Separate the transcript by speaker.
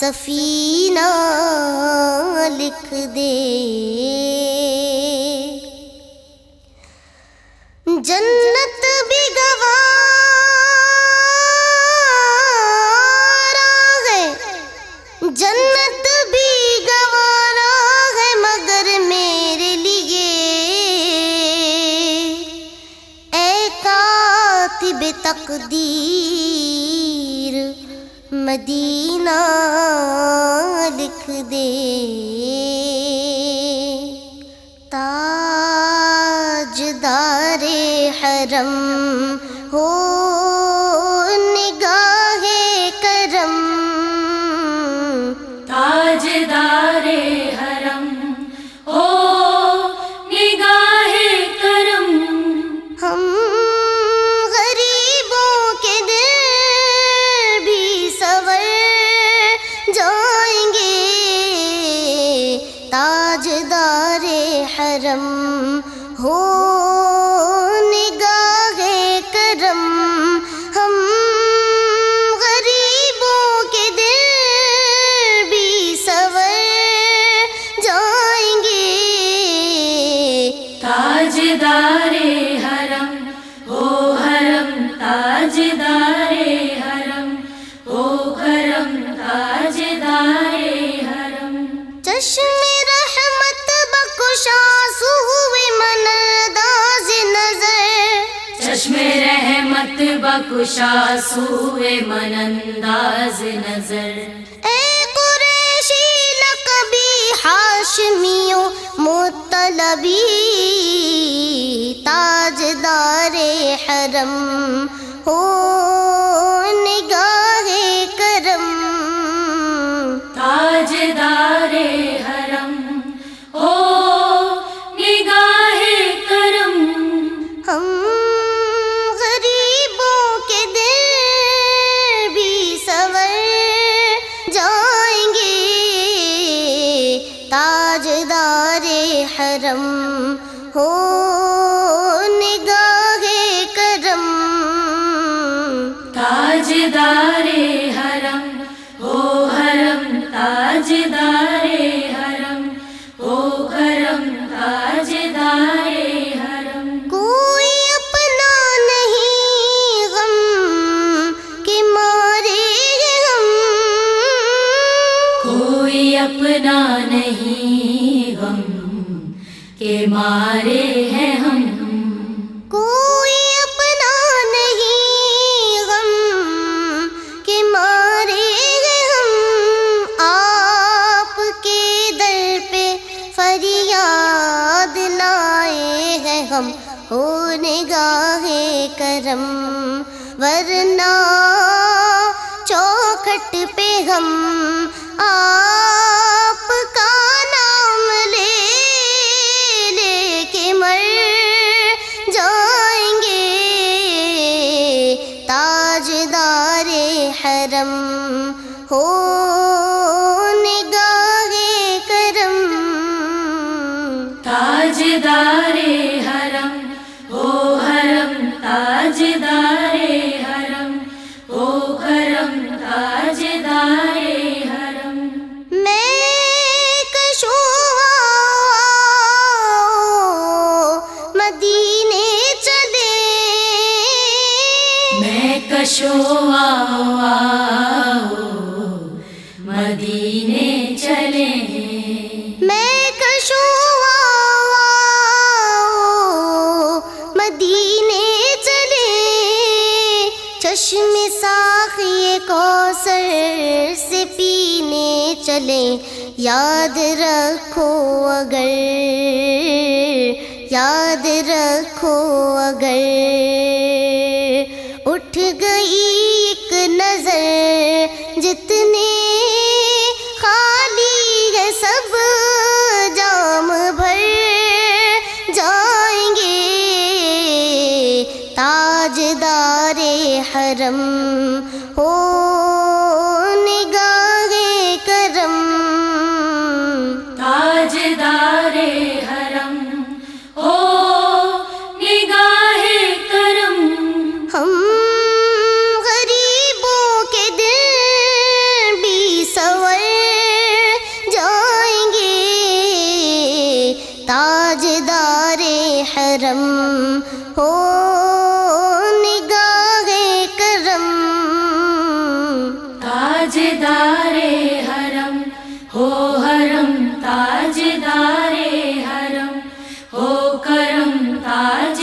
Speaker 1: سفینہ لکھ دے۔ جنت بھی گوارا ہے۔ جنت بھی گوارا ہے مگر میرے لیے۔ اے کاتب تقدیر۔ مدینہ لکھ دے۔ تاج
Speaker 2: دار حرم ہو
Speaker 1: تاجدار حرم ہو
Speaker 2: حرم تاجدار حرم ہو کرم تاجدار حرم۔
Speaker 1: چشم رحمت بخشا سوئے من انداز نظر۔
Speaker 2: چشم رحمت بکشا سوئے من انداز نظر۔
Speaker 1: اے قریشی لقبی ہاشمیوں مطلبی تاجدار حرم ہو نگاہ کرم۔
Speaker 2: تاجدار حرم ہو نگاہ کرم۔
Speaker 1: ہم غریبوں کے دل بھی سور جائیں گے۔ تاجدار حرم ہو۔
Speaker 2: ہیں ہم۔
Speaker 1: کوئی اپنا نہیں غم کے مارے ہیں ہم۔ آپ کے در پہ فریاد لائے ہیں ہم۔ ہو نگاہ کرم۔ ورنہ چوکھٹ پہ ہم۔ آپ حرم ہو نگاہ کرم۔
Speaker 2: تاجدار حرم ہو حرم تاجدار حرم ہو کرم تاجدار حرم۔
Speaker 1: میں کشوا مدینے چلے۔
Speaker 2: میں کشو مدینے چلے
Speaker 1: میں کشوا مدینے چلے چشم ساخی کوثر سے پینے چلے۔ یاد رکھو اگر، یاد رکھو اگر۔ کرم
Speaker 2: ہو ہو کرم تاج